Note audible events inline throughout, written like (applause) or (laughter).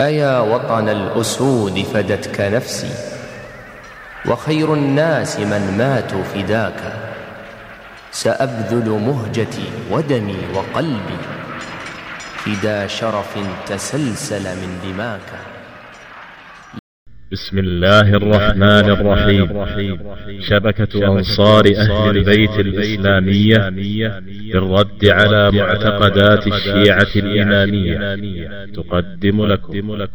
أيا وطن الأسود فدتك نفسي وخير الناس من ماتوا فداك. سأبذل مهجتي ودمي وقلبي فدا شرف تسلسل من دماك. بسم الله الرحمن الرحيم. شبكة أنصار أهل البيت الإسلامية بالرد على معتقدات الشيعة الإمامية. تقدم لكم.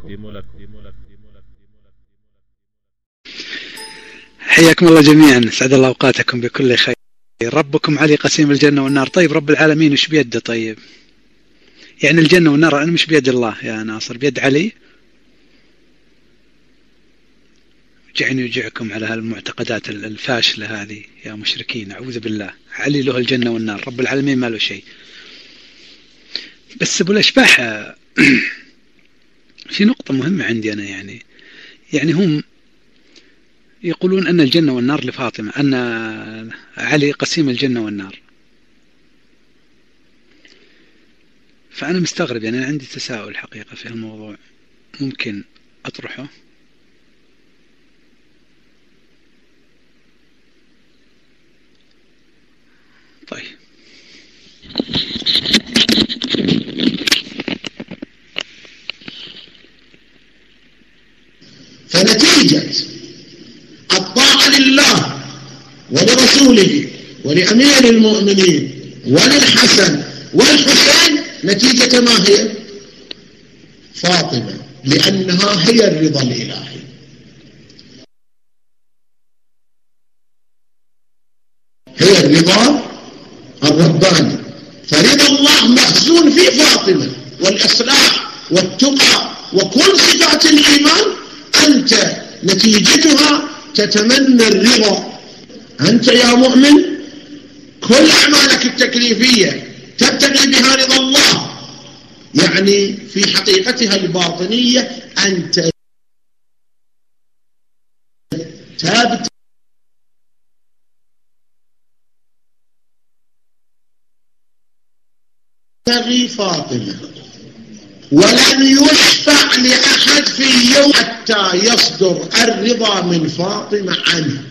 حياكم الله جميعا. سعد الله أوقاتكم بكل خير. ربكم علي قسيم الجنة والنار. طيب رب العالمين وش بيده طيب؟ يعني الجنة والنار أنا مش بيد الله يا ناصر بيد علي؟ جعني يوجعكم على هالمعتقدات الفاشلة هذه يا مشركين. أعوذ بالله. علي له الجنة والنار. رب العالمين ما له شيء. بس أبو الأشباح (clears throat) في نقطة مهمة عندي أنا يعني. يعني هم يقولون أن الجنة والنار لفاطمة أن علي قسيم الجنة والنار. فأنا مستغرب يعني أنا عندي تساؤل حقيقة في الموضوع ممكن أطرحه طيب فنتيجة الطاعة لله ولرسوله ولأمير المؤمنين وللحسن. والحسين نتيجة ما هي؟ فاطمة لأنها هي الرضا الإلهي. هي الرضا الرباني. فرضا الله مخزون في فاطمة. والإصلاح والتقى وكل صفات الإيمان أنت نتيجتها تتمنى الرضا. أنت يا مؤمن كل أعمالك التكليفية تبتغي بها رضا الله. يعني في حقيقتها الباطنية أنت تبتغي تبتغي فاطمة. ولن يشفع لأحد في يوم حتى يصدر الرضا من فاطمة عنه.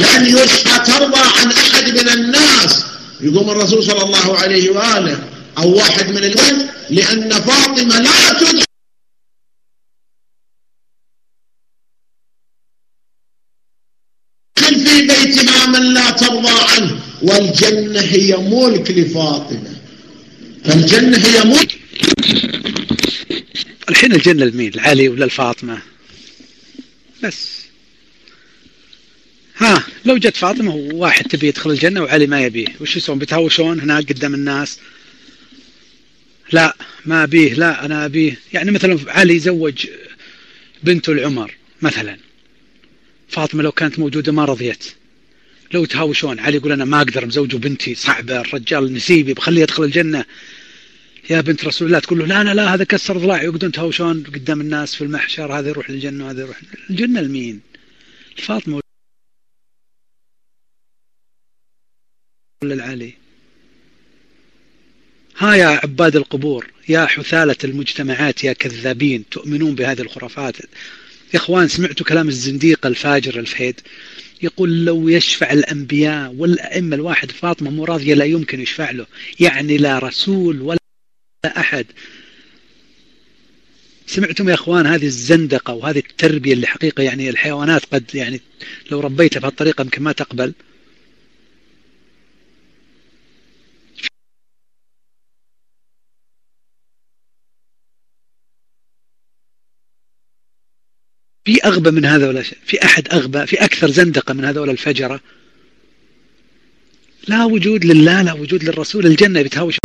لن يشفع ترضى عن أحد من الناس. يقوم الرسول صلى الله عليه وآله أو واحد من الأمم لأن فاطمة لا تدخل في بيتها من لا ترضى عنه. والجنة هي ملك لفاطمة. فالجنة هي ملك. الحين الجنة لمين؟ العلي ولا الفاطمة بس. ها لو جت فاطمة وواحد تبي يدخل الجنة وعلي ما يبيه. وش يسوون؟ بيتهاوشون هناك قدام الناس؟ لا ما أبيه. لا أنا أبيه. يعني مثلا علي زوج بنته العمر مثلا. فاطمة لو كانت موجودة ما رضيت. لو تهاوشون علي يقول أنا ما أقدر مزوجة بنتي صعبة الرجال نسيبي بخليه يدخل الجنة. يا بنت رسول الله تقول له لا أنا لا هذا كسر ضلاعي يقعدون تهاوشون قدام الناس في المحشر هذا يروح للجنة وهذا يروح الجنة لمين؟ فاطمة ولا العلي ها يا عباد القبور يا حثالة المجتمعات يا كذابين تؤمنون بهذه الخرافات. يا إخوان سمعتوا كلام الزنديق الفاجر الفهيد؟ يقول لو يشفع الأنبياء والأئمة الواحد فاطمة مو راضية لا يمكن يشفع له. يعني لا رسول ولا أحد. سمعتم يا إخوان هذه الزندقة وهذه التربية اللي حقيقة يعني الحيوانات قد يعني لو ربيتها بهالطريقة يمكن ما تقبل. في أغبى من هذا ولا شيء. في أحد أغبى في أكثر زندقة من هذول الفجرة. لا وجود لله لا وجود للرسول. الجنة بتهاوش.